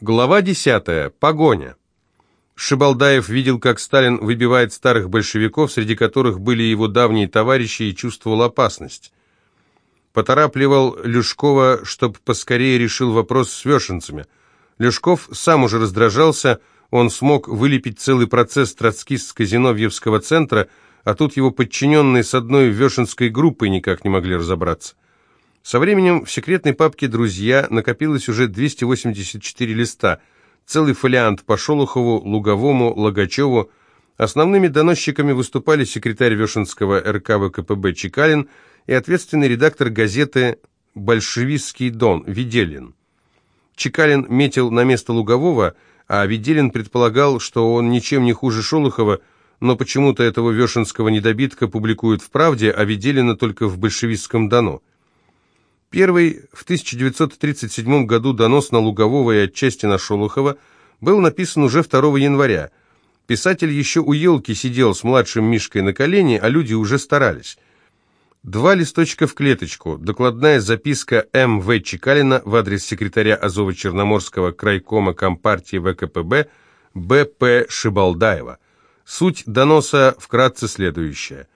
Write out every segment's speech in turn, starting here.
Глава 10. Погоня. Шибалдаев видел, как Сталин выбивает старых большевиков, среди которых были его давние товарищи, и чувствовал опасность. Поторапливал Люшкова, чтобы поскорее решил вопрос с вешенцами. Люшков сам уже раздражался, он смог вылепить целый процесс троцкистско-зиновьевского центра, а тут его подчиненные с одной вешенской группой никак не могли разобраться. Со временем в секретной папке «Друзья» накопилось уже 284 листа, целый фолиант по Шолохову, Луговому, Логачеву. Основными доносчиками выступали секретарь Вешенского РК ВКПБ Чекалин и ответственный редактор газеты «Большевистский Дон» Виделин. Чекалин метил на место Лугового, а Виделин предполагал, что он ничем не хуже Шолохова, но почему-то этого вешенского недобитка публикуют в «Правде», а Виделина только в большевистском Дону. Первый в 1937 году донос на Лугового и отчасти на Шолохова был написан уже 2 января. Писатель еще у елки сидел с младшим Мишкой на колене, а люди уже старались. Два листочка в клеточку, докладная записка М.В. Чекалина в адрес секретаря Азово-Черноморского крайкома Компартии ВКПБ Б.П. Шибалдаева. Суть доноса вкратце следующая.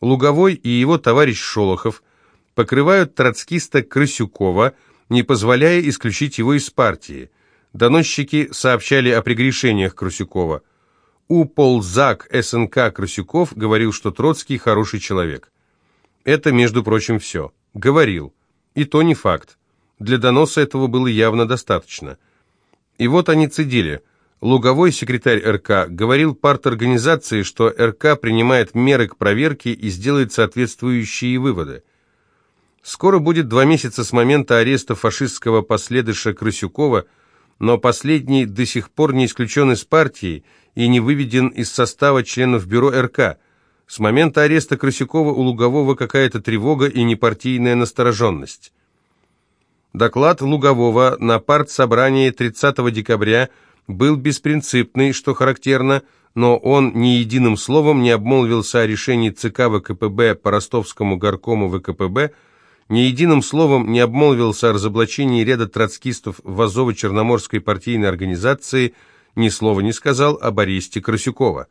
Луговой и его товарищ Шолохов – покрывают троцкиста Крысюкова, не позволяя исключить его из партии. Доносчики сообщали о прегрешениях Крысюкова. Уползак СНК Крысюков говорил, что Троцкий хороший человек. Это, между прочим, все. Говорил. И то не факт. Для доноса этого было явно достаточно. И вот они цедили. Луговой секретарь РК говорил парторганизации, что РК принимает меры к проверке и сделает соответствующие выводы. Скоро будет два месяца с момента ареста фашистского последыша Крысюкова, но последний до сих пор не исключен из партии и не выведен из состава членов бюро РК. С момента ареста Крысюкова у Лугового какая-то тревога и непартийная настороженность. Доклад Лугового на партсобрании 30 декабря был беспринципный, что характерно, но он ни единым словом не обмолвился о решении ЦК ВКПБ по ростовскому горкому ВКПБ ни единым словом не обмолвился о разоблачении ряда троцкистов в Азово-Черноморской партийной организации, ни слова не сказал об аресте Красюкова.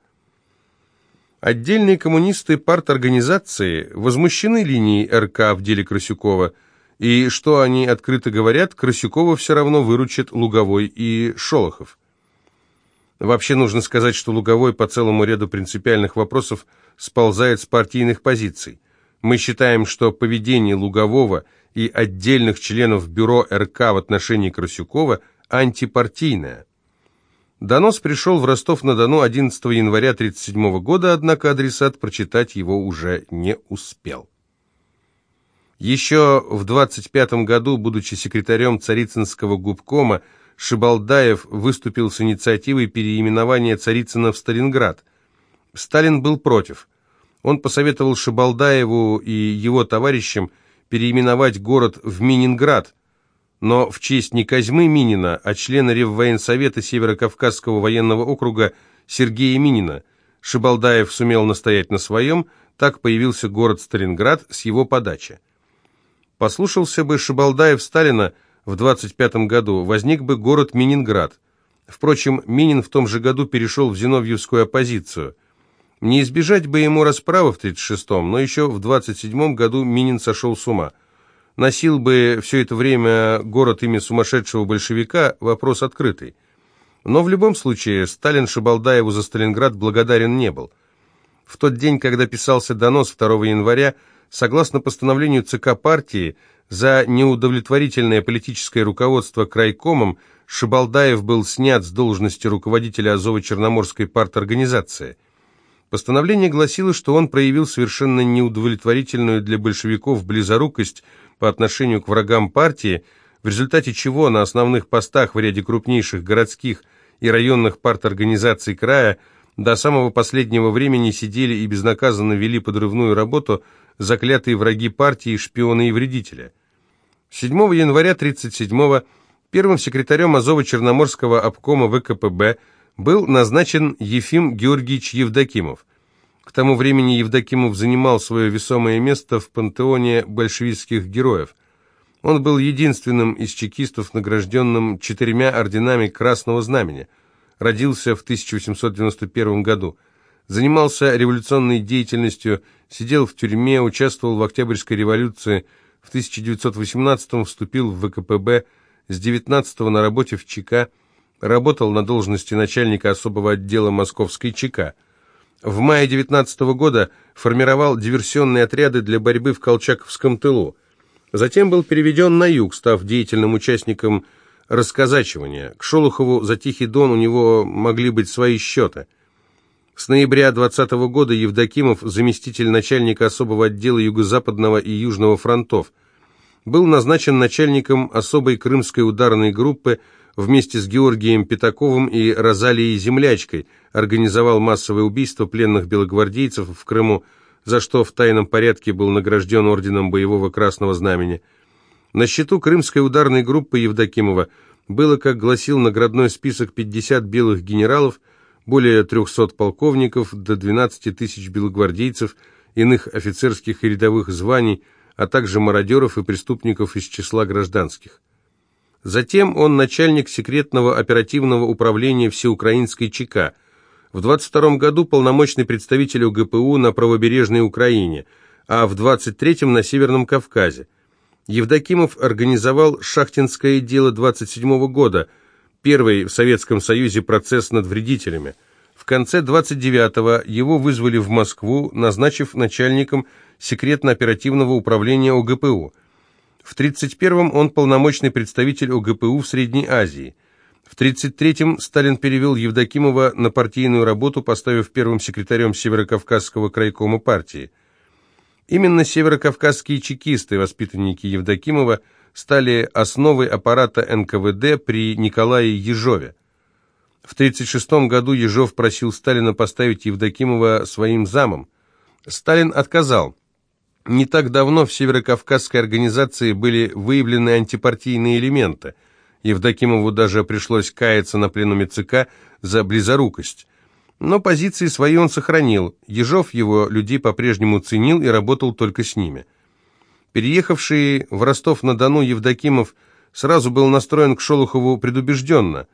Отдельные коммунисты парторганизации возмущены линией РК в деле Красюкова, и, что они открыто говорят, Красюкова все равно выручат Луговой и Шолохов. Вообще нужно сказать, что Луговой по целому ряду принципиальных вопросов сползает с партийных позиций. Мы считаем, что поведение Лугового и отдельных членов бюро РК в отношении Красюкова антипартийное. Донос пришел в Ростов-на-Дону 11 января 1937 года, однако адресат прочитать его уже не успел. Еще в 25 году, будучи секретарем Царицынского губкома, Шибалдаев выступил с инициативой переименования Царицына в Сталинград. Сталин был против – он посоветовал Шабалдаеву и его товарищам переименовать город в Мининград, но в честь не Козьмы Минина, а члена Реввоенсовета Северо-Кавказского военного округа Сергея Минина. Шибалдаев сумел настоять на своем, так появился город Сталинград с его подачи. Послушался бы Шибалдаев Сталина в 25 году, возник бы город Мининград. Впрочем, Минин в том же году перешел в зиновьевскую оппозицию – не избежать бы ему расправы в 36-м, но еще в 27-м году Минин сошел с ума. Носил бы все это время город имя сумасшедшего большевика, вопрос открытый. Но в любом случае Сталин Шабалдаеву за Сталинград благодарен не был. В тот день, когда писался донос 2 января, согласно постановлению ЦК партии, за неудовлетворительное политическое руководство крайкомом Шабалдаев был снят с должности руководителя Азово-Черноморской парторганизации – Постановление гласило, что он проявил совершенно неудовлетворительную для большевиков близорукость по отношению к врагам партии, в результате чего на основных постах в ряде крупнейших городских и районных парторганизаций края до самого последнего времени сидели и безнаказанно вели подрывную работу заклятые враги партии, шпионы и вредители. 7 января 1937 первым секретарем Азово-Черноморского обкома ВКПБ был назначен Ефим Георгиевич Евдокимов. К тому времени Евдокимов занимал свое весомое место в пантеоне большевистских героев. Он был единственным из чекистов, награжденным четырьмя орденами Красного Знамени. Родился в 1891 году. Занимался революционной деятельностью, сидел в тюрьме, участвовал в Октябрьской революции. В 1918 вступил в ВКПБ, с 19 на работе в ЧК, работал на должности начальника особого отдела Московской ЧК. В мае 19 года формировал диверсионные отряды для борьбы в Колчаковском тылу. Затем был переведен на юг, став деятельным участником расказачивания. К Шолохову за Тихий Дон у него могли быть свои счеты. С ноября 20 года Евдокимов, заместитель начальника особого отдела Юго-Западного и Южного фронтов, был назначен начальником особой крымской ударной группы вместе с Георгием Пятаковым и Розалией Землячкой, организовал массовое убийство пленных белогвардейцев в Крыму, за что в тайном порядке был награжден орденом Боевого Красного Знамени. На счету крымской ударной группы Евдокимова было, как гласил наградной список, 50 белых генералов, более 300 полковников, до 12 тысяч белогвардейцев, иных офицерских и рядовых званий, а также мародеров и преступников из числа гражданских. Затем он начальник секретного оперативного управления Всеукраинской ЧК – в 22 году полномочный представитель УГПУ на правобережной Украине, а в 23-м на Северном Кавказе. Евдокимов организовал шахтинское дело 27 года, первый в Советском Союзе процесс над вредителями. В конце 29-го его вызвали в Москву, назначив начальником секретно-оперативного управления ОГПУ. В 31-м он полномочный представитель ОГПУ в Средней Азии – в 1933-м Сталин перевел Евдокимова на партийную работу, поставив первым секретарем Северокавказского крайкома партии. Именно северокавказские чекисты, воспитанники Евдокимова, стали основой аппарата НКВД при Николае Ежове. В 1936 году Ежов просил Сталина поставить Евдокимова своим замом. Сталин отказал. Не так давно в северокавказской организации были выявлены антипартийные элементы – Евдокимову даже пришлось каяться на пленуме ЦК за близорукость. Но позиции свои он сохранил. Ежов его людей по-прежнему ценил и работал только с ними. Переехавший в Ростов-на-Дону Евдокимов сразу был настроен к Шолохову предубежденно.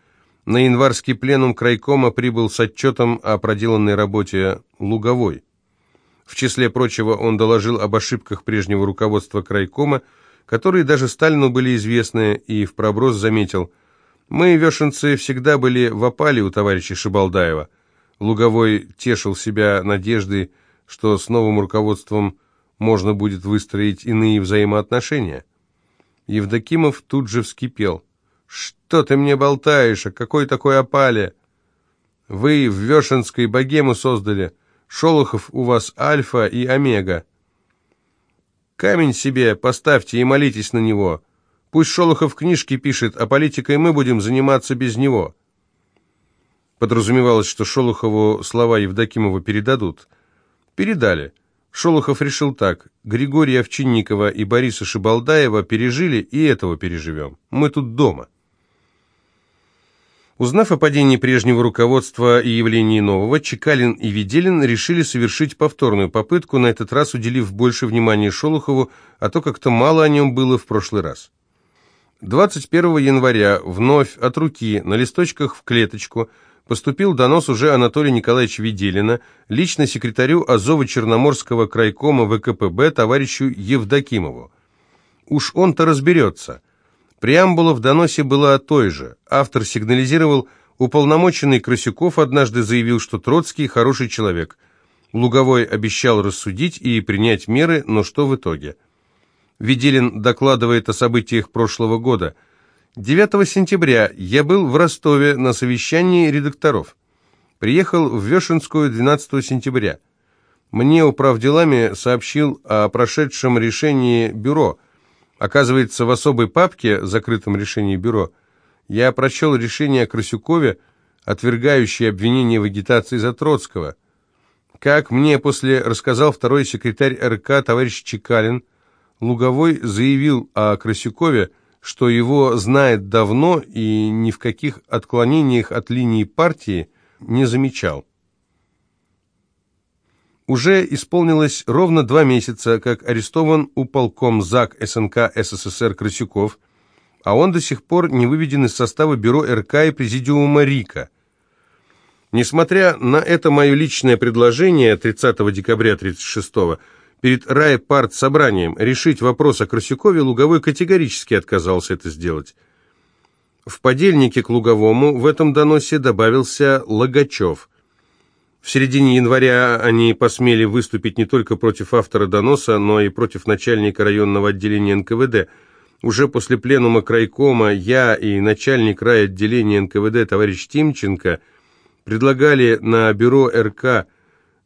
На январский пленум крайкома прибыл с отчетом о проделанной работе Луговой. В числе прочего он доложил об ошибках прежнего руководства крайкома, которые даже Сталину были известны, и в проброс заметил, «Мы, вешенцы, всегда были в опале у товарища Шибалдаева». Луговой тешил себя надеждой, что с новым руководством можно будет выстроить иные взаимоотношения. Евдокимов тут же вскипел. «Что ты мне болтаешь? О какой такой опале? Вы в Вешенской богему создали. Шолохов у вас альфа и омега. Камень себе поставьте и молитесь на него. Пусть Шолохов книжки пишет, а политикой мы будем заниматься без него». Подразумевалось, что Шолохову слова Евдокимова передадут. Передали. Шолохов решил так. Григория Овчинникова и Бориса Шибалдаева пережили, и этого переживем. Мы тут дома. Узнав о падении прежнего руководства и явлении нового, Чекалин и Веделин решили совершить повторную попытку, на этот раз уделив больше внимания Шолохову, а то как-то мало о нем было в прошлый раз. 21 января вновь от руки на листочках в клеточку поступил донос уже Анатолия Николаевича Веделина, лично секретарю Азово-Черноморского крайкома ВКПБ товарищу Евдокимову. Уж он-то разберется – Преамбула в доносе была той же. Автор сигнализировал, уполномоченный Красюков однажды заявил, что Троцкий хороший человек. Луговой обещал рассудить и принять меры, но что в итоге? Виделин докладывает о событиях прошлого года. 9 сентября я был в Ростове на совещании редакторов. Приехал в Вешенскую 12 сентября. Мне управделами сообщил о прошедшем решении бюро – Оказывается, в особой папке, закрытом решении бюро, я прочел решение о Красюкове, отвергающее обвинение в агитации за Троцкого. Как мне после рассказал второй секретарь РК товарищ Чекалин, Луговой заявил о Красюкове, что его знает давно и ни в каких отклонениях от линии партии не замечал. Уже исполнилось ровно два месяца, как арестован уполком ЗАГ СНК СССР Красюков, а он до сих пор не выведен из состава бюро РК и президиума РИКа. Несмотря на это мое личное предложение 30 декабря 1936 перед райпарт-собранием решить вопрос о Красюкове, Луговой категорически отказался это сделать. В подельнике к Луговому в этом доносе добавился Логачев – в середине января они посмели выступить не только против автора доноса, но и против начальника районного отделения НКВД. Уже после пленума крайкома я и начальник райотделения НКВД товарищ Тимченко предлагали на бюро РК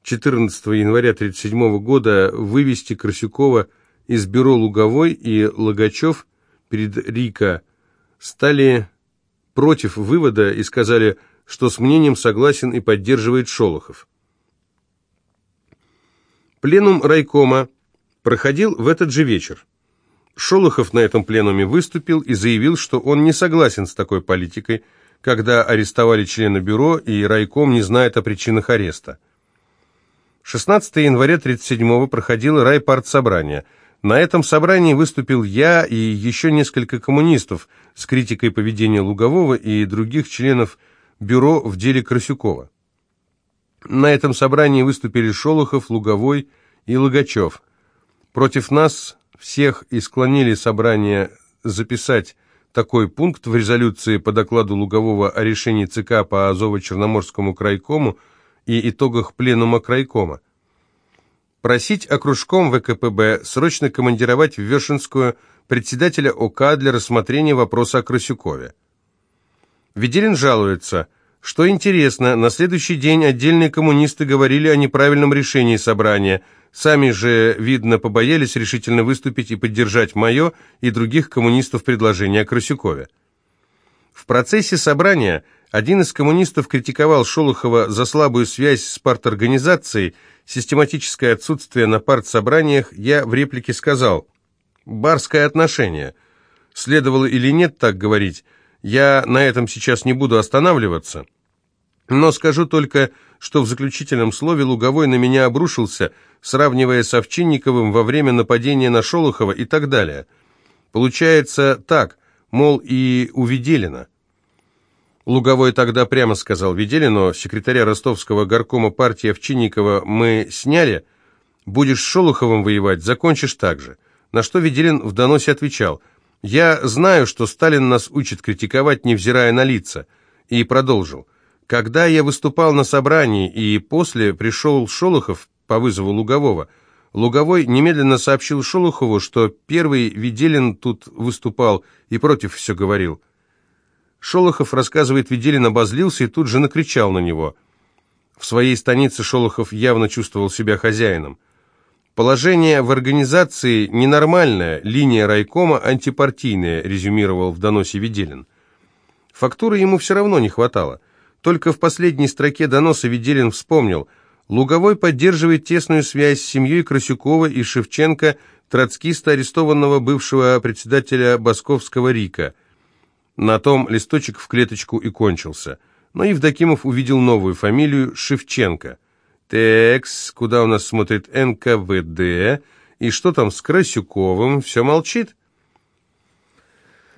14 января 1937 года вывести Красюкова из бюро Луговой и Логачев перед РИКа стали против вывода и сказали – что с мнением согласен и поддерживает Шолохов. Пленум райкома проходил в этот же вечер. Шолохов на этом пленуме выступил и заявил, что он не согласен с такой политикой, когда арестовали члена бюро и райком не знает о причинах ареста. 16 января 1937 проходило райпартсобрание. На этом собрании выступил я и еще несколько коммунистов с критикой поведения Лугового и других членов бюро в деле Красюкова. На этом собрании выступили Шолохов, Луговой и Логачев. Против нас всех и склонили собрание записать такой пункт в резолюции по докладу Лугового о решении ЦК по Азово-Черноморскому крайкому и итогах пленума крайкома. Просить окружком ВКПБ срочно командировать в Вешенскую председателя ОК для рассмотрения вопроса о Красюкове. Веделин жалуется, что интересно, на следующий день отдельные коммунисты говорили о неправильном решении собрания. Сами же, видно, побоялись решительно выступить и поддержать мое и других коммунистов предложение о Красюкове. В процессе собрания один из коммунистов критиковал Шолохова за слабую связь с парторганизацией, систематическое отсутствие на партсобраниях, я в реплике сказал «барское отношение». Следовало или нет так говорить – я на этом сейчас не буду останавливаться, но скажу только, что в заключительном слове Луговой на меня обрушился, сравнивая с Овчинниковым во время нападения на Шолохова и так далее. Получается так, мол, и у Веделина. Луговой тогда прямо сказал Веделину, секретаря ростовского горкома партии Овчинникова мы сняли, будешь с Шолоховым воевать, закончишь так же. На что Веделин в доносе отвечал – я знаю, что Сталин нас учит критиковать, невзирая на лица. И продолжил. Когда я выступал на собрании и после пришел Шолохов по вызову Лугового, Луговой немедленно сообщил Шолохову, что первый Веделин тут выступал и против все говорил. Шолохов, рассказывает, Веделин обозлился и тут же накричал на него. В своей станице Шолохов явно чувствовал себя хозяином. Положение в организации ненормальное, линия райкома антипартийная, резюмировал в доносе Веделин. Фактуры ему все равно не хватало. Только в последней строке доноса Веделин вспомнил, Луговой поддерживает тесную связь с семьей Красюкова и Шевченко, троцкиста, арестованного бывшего председателя Басковского РИКа. На том листочек в клеточку и кончился. Но Евдокимов увидел новую фамилию Шевченко – Текс, куда у нас смотрит НКВД? И что там с Красюковым? Все молчит?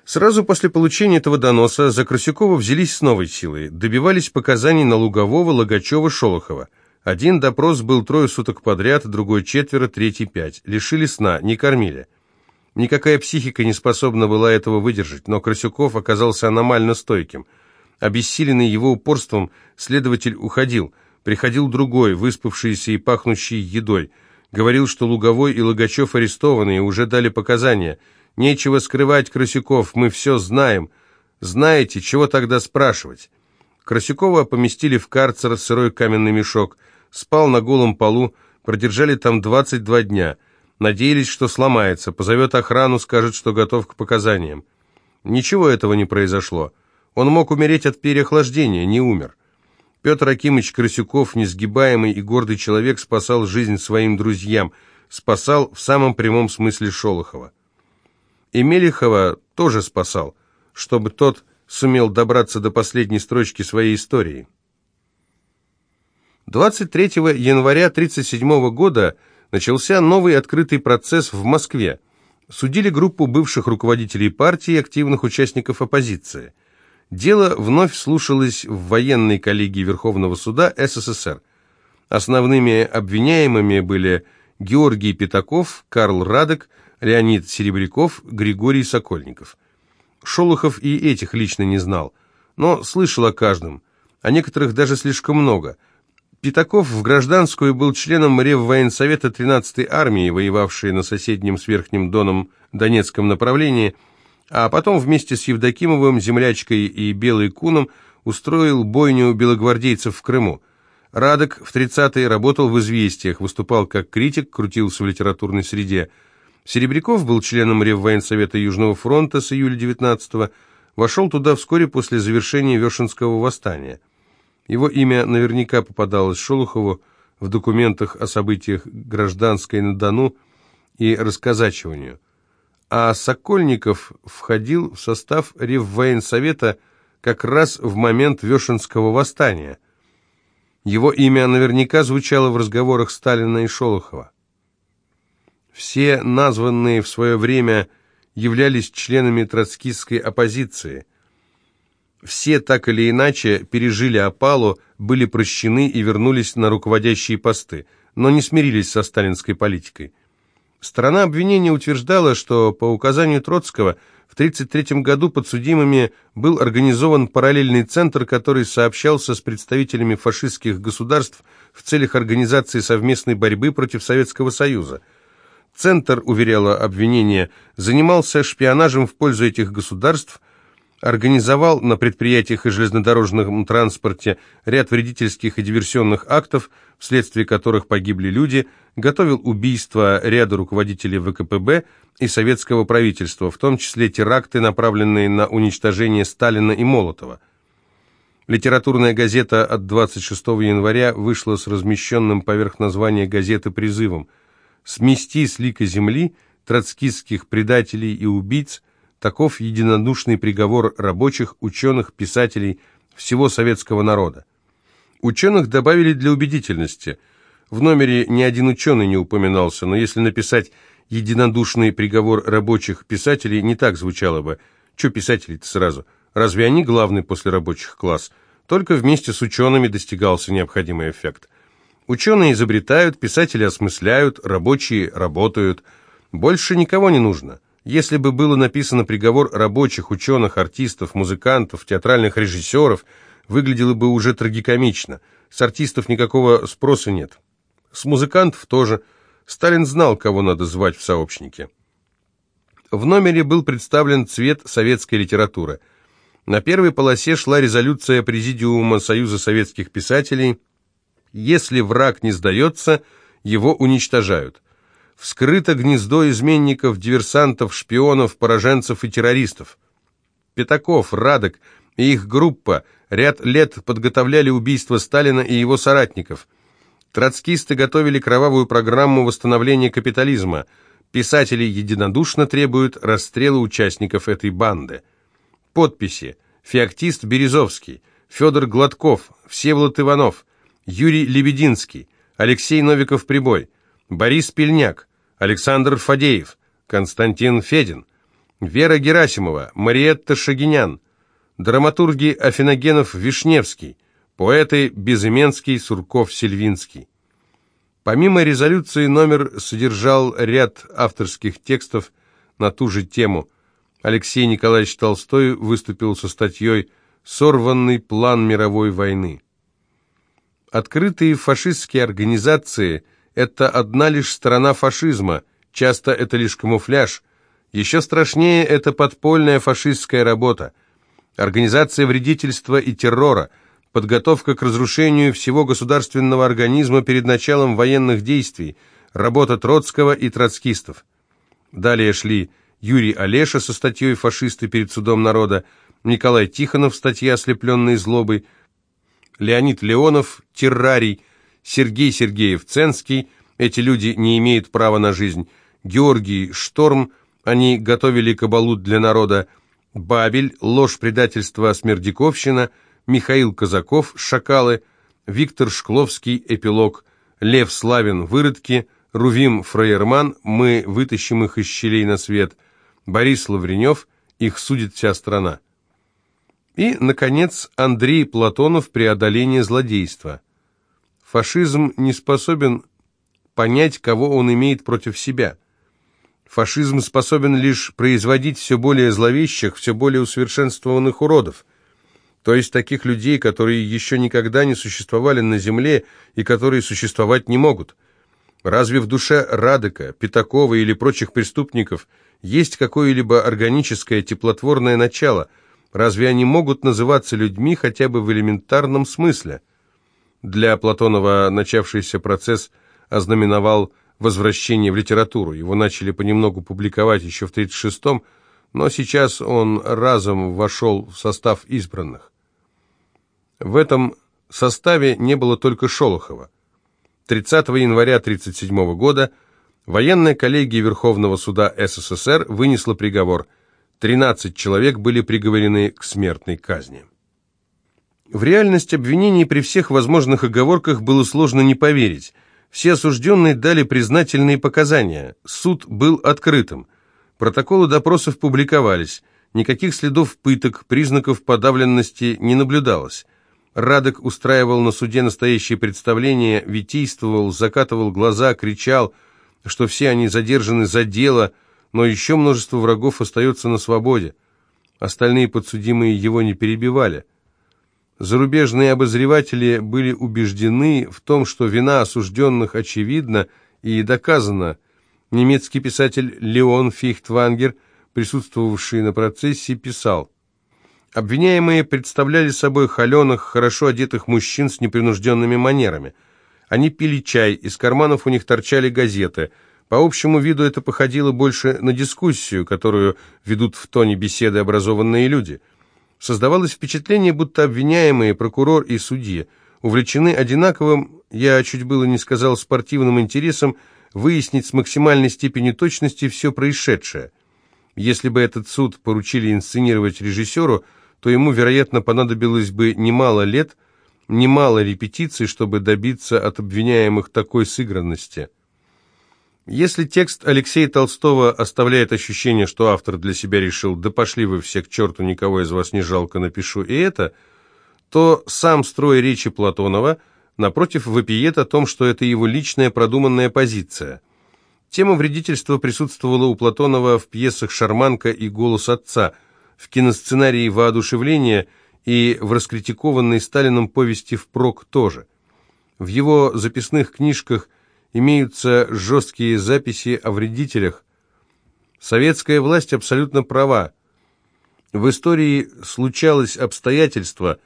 Сразу после получения этого доноса за Красюкова взялись с новой силой. Добивались показаний на Лугового, Логачева, Шолохова. Один допрос был трое суток подряд, другой четверо, третий пять. Лишили сна, не кормили. Никакая психика не способна была этого выдержать, но Красюков оказался аномально стойким. Обессиленный его упорством, следователь уходил – Приходил другой, выспавшийся и пахнущий едой. Говорил, что Луговой и Логачев арестованы и уже дали показания. Нечего скрывать, Красюков, мы все знаем. Знаете, чего тогда спрашивать? Красюкова поместили в карцер сырой каменный мешок. Спал на голом полу, продержали там 22 дня. Надеялись, что сломается, позовет охрану, скажет, что готов к показаниям. Ничего этого не произошло. Он мог умереть от переохлаждения, не умер. Петр Акимович Красюков, несгибаемый и гордый человек, спасал жизнь своим друзьям, спасал в самом прямом смысле Шолохова. И Мелехова тоже спасал, чтобы тот сумел добраться до последней строчки своей истории. 23 января 1937 года начался новый открытый процесс в Москве. Судили группу бывших руководителей партии и активных участников оппозиции. Дело вновь слушалось в военной коллегии Верховного суда СССР. Основными обвиняемыми были Георгий Пятаков, Карл Радек, Леонид Серебряков, Григорий Сокольников. Шолохов и этих лично не знал, но слышал о каждом, о некоторых даже слишком много. Пятаков в гражданскую был членом Реввоенсовета 13-й армии, воевавшей на соседнем с Верхним Доном Донецком направлении, а потом вместе с Евдокимовым, Землячкой и Белой Куном устроил бойню белогвардейцев в Крыму. Радок в 30-е работал в «Известиях», выступал как критик, крутился в литературной среде – Серебряков был членом Реввоенсовета Южного фронта с июля 19-го, вошел туда вскоре после завершения Вершинского восстания. Его имя наверняка попадалось Шолохову в документах о событиях гражданской на Дону и расказачиванию. А Сокольников входил в состав Реввоенсовета как раз в момент Вершинского восстания. Его имя наверняка звучало в разговорах Сталина и Шолохова. Все названные в свое время являлись членами троцкистской оппозиции. Все так или иначе пережили опалу, были прощены и вернулись на руководящие посты, но не смирились со сталинской политикой. Сторона обвинения утверждала, что по указанию Троцкого в 1933 году подсудимыми был организован параллельный центр, который сообщался с представителями фашистских государств в целях организации совместной борьбы против Советского Союза – Центр, уверяло обвинение, занимался шпионажем в пользу этих государств, организовал на предприятиях и железнодорожном транспорте ряд вредительских и диверсионных актов, вследствие которых погибли люди, готовил убийство ряда руководителей ВКПБ и советского правительства, в том числе теракты, направленные на уничтожение Сталина и Молотова. Литературная газета от 26 января вышла с размещенным поверх названия газеты призывом – смести с лика земли троцкистских предателей и убийц, таков единодушный приговор рабочих, ученых, писателей, всего советского народа. Ученых добавили для убедительности. В номере ни один ученый не упоминался, но если написать единодушный приговор рабочих писателей, не так звучало бы. Че писатели-то сразу? Разве они главный после рабочих класс? Только вместе с учеными достигался необходимый эффект. Ученые изобретают, писатели осмысляют, рабочие работают. Больше никого не нужно. Если бы было написано приговор рабочих, ученых, артистов, музыкантов, театральных режиссеров, выглядело бы уже трагикомично. С артистов никакого спроса нет. С музыкантов тоже. Сталин знал, кого надо звать в сообщники. В номере был представлен цвет советской литературы. На первой полосе шла резолюция Президиума Союза советских писателей – если враг не сдается, его уничтожают. Вскрыто гнездо изменников, диверсантов, шпионов, пораженцев и террористов. Пятаков, Радок и их группа ряд лет подготовляли убийство Сталина и его соратников. Троцкисты готовили кровавую программу восстановления капитализма. Писатели единодушно требуют расстрела участников этой банды. Подписи. Феоктист Березовский, Федор Гладков, Всеволод Иванов – Юрий Лебединский, Алексей Новиков-Прибой, Борис Пельняк, Александр Фадеев, Константин Федин, Вера Герасимова, Мариетта Шагинян, драматурги Афиногенов-Вишневский, поэты Безыменский, Сурков-Сельвинский. Помимо резолюции номер содержал ряд авторских текстов на ту же тему. Алексей Николаевич Толстой выступил со статьей «Сорванный план мировой войны». Открытые фашистские организации – это одна лишь сторона фашизма, часто это лишь камуфляж. Еще страшнее – это подпольная фашистская работа. Организация вредительства и террора, подготовка к разрушению всего государственного организма перед началом военных действий, работа Троцкого и троцкистов. Далее шли Юрий Олеша со статьей «Фашисты перед судом народа», Николай Тихонов, статья «Ослепленные злобой», Леонид Леонов, Террарий, Сергей Сергеев-Ценский, эти люди не имеют права на жизнь, Георгий Шторм, они готовили кабалу для народа, Бабель, ложь, предательство, смердяковщина, Михаил Казаков, шакалы, Виктор Шкловский «Эпилог», Лев Славин «Выродки», Рувим Фрейерман «Мы вытащим их из щелей на свет», Борис Лавренев «Их судит вся страна». И, наконец, Андрей Платонов «Преодоление злодейства». Фашизм не способен понять, кого он имеет против себя. Фашизм способен лишь производить все более зловещих, все более усовершенствованных уродов, то есть таких людей, которые еще никогда не существовали на земле и которые существовать не могут. Разве в душе Радека, Пятакова или прочих преступников есть какое-либо органическое теплотворное начало – Разве они могут называться людьми хотя бы в элементарном смысле? Для Платонова начавшийся процесс ознаменовал возвращение в литературу. Его начали понемногу публиковать еще в 1936-м, но сейчас он разом вошел в состав избранных. В этом составе не было только Шолохова. 30 января 1937 года военная коллегия Верховного суда СССР вынесла приговор – 13 человек были приговорены к смертной казни. В реальность обвинений при всех возможных оговорках было сложно не поверить. Все осужденные дали признательные показания. Суд был открытым. Протоколы допросов публиковались. Никаких следов пыток, признаков подавленности не наблюдалось. Радок устраивал на суде настоящее представление, витийствовал, закатывал глаза, кричал, что все они задержаны за дело, но еще множество врагов остается на свободе. Остальные подсудимые его не перебивали. Зарубежные обозреватели были убеждены в том, что вина осужденных очевидна и доказана. Немецкий писатель Леон Фихтвангер, присутствовавший на процессе, писал Обвиняемые представляли собой холеных, хорошо одетых мужчин с непринужденными манерами. Они пили чай, из карманов у них торчали газеты – по общему виду это походило больше на дискуссию, которую ведут в тоне беседы образованные люди. Создавалось впечатление, будто обвиняемые, прокурор и судьи увлечены одинаковым, я чуть было не сказал спортивным интересом, выяснить с максимальной степенью точности все происшедшее. Если бы этот суд поручили инсценировать режиссеру, то ему, вероятно, понадобилось бы немало лет, немало репетиций, чтобы добиться от обвиняемых такой сыгранности. Если текст Алексея Толстого оставляет ощущение, что автор для себя решил «да пошли вы все к черту, никого из вас не жалко, напишу и это», то сам строй речи Платонова, напротив, вопиет о том, что это его личная продуманная позиция. Тема вредительства присутствовала у Платонова в пьесах «Шарманка» и «Голос отца», в киносценарии «Воодушевление» и в раскритикованной Сталином повести «Впрок» тоже. В его записных книжках – имеются жесткие записи о вредителях. Советская власть абсолютно права. В истории случалось обстоятельство,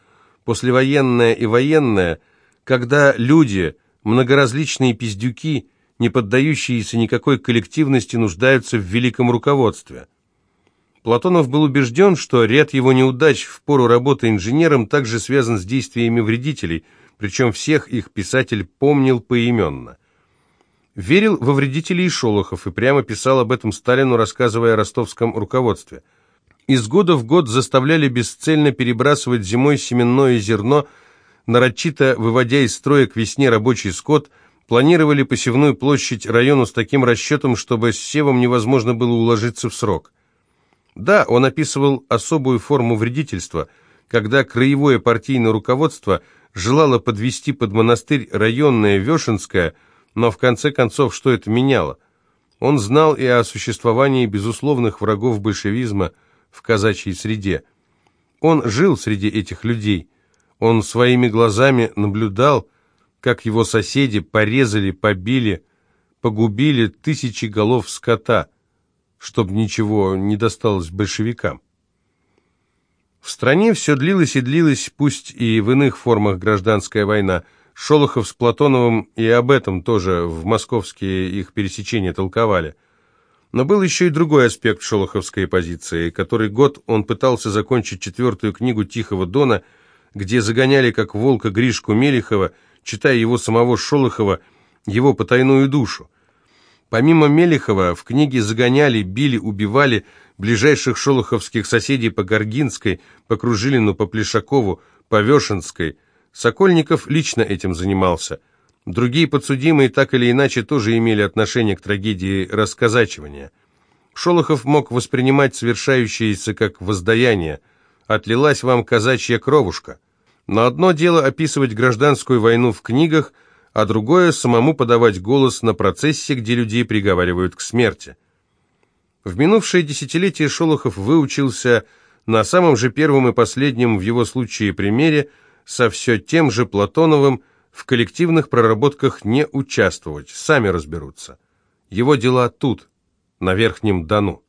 послевоенное и военное, когда люди, многоразличные пиздюки, не поддающиеся никакой коллективности, нуждаются в великом руководстве. Платонов был убежден, что ряд его неудач в пору работы инженером также связан с действиями вредителей, причем всех их писатель помнил поименно. Верил во вредителей Шолохов и прямо писал об этом Сталину, рассказывая о ростовском руководстве. Из года в год заставляли бесцельно перебрасывать зимой семенное зерно, нарочито выводя из строя к весне рабочий скот, планировали посевную площадь району с таким расчетом, чтобы с севом невозможно было уложиться в срок. Да, он описывал особую форму вредительства, когда краевое партийное руководство желало подвести под монастырь районное Вешенское – но в конце концов, что это меняло? Он знал и о существовании безусловных врагов большевизма в казачьей среде. Он жил среди этих людей. Он своими глазами наблюдал, как его соседи порезали, побили, погубили тысячи голов скота, чтобы ничего не досталось большевикам. В стране все длилось и длилось, пусть и в иных формах гражданская война – Шолохов с Платоновым и об этом тоже в московские их пересечения толковали. Но был еще и другой аспект шолоховской позиции. Который год он пытался закончить четвертую книгу «Тихого дона», где загоняли как волка Гришку Мелехова, читая его самого Шолохова, его потайную душу. Помимо Мелехова, в книге загоняли, били, убивали ближайших шолоховских соседей по Горгинской, по Кружилину, по Плешакову, по Вешенской – Сокольников лично этим занимался. Другие подсудимые так или иначе тоже имели отношение к трагедии расказачивания. Шолохов мог воспринимать совершающееся как воздаяние. Отлилась вам казачья кровушка. Но одно дело описывать гражданскую войну в книгах, а другое – самому подавать голос на процессе, где людей приговаривают к смерти. В минувшее десятилетие Шолохов выучился на самом же первом и последнем в его случае примере со все тем же Платоновым в коллективных проработках не участвовать, сами разберутся. Его дела тут, на Верхнем Дону.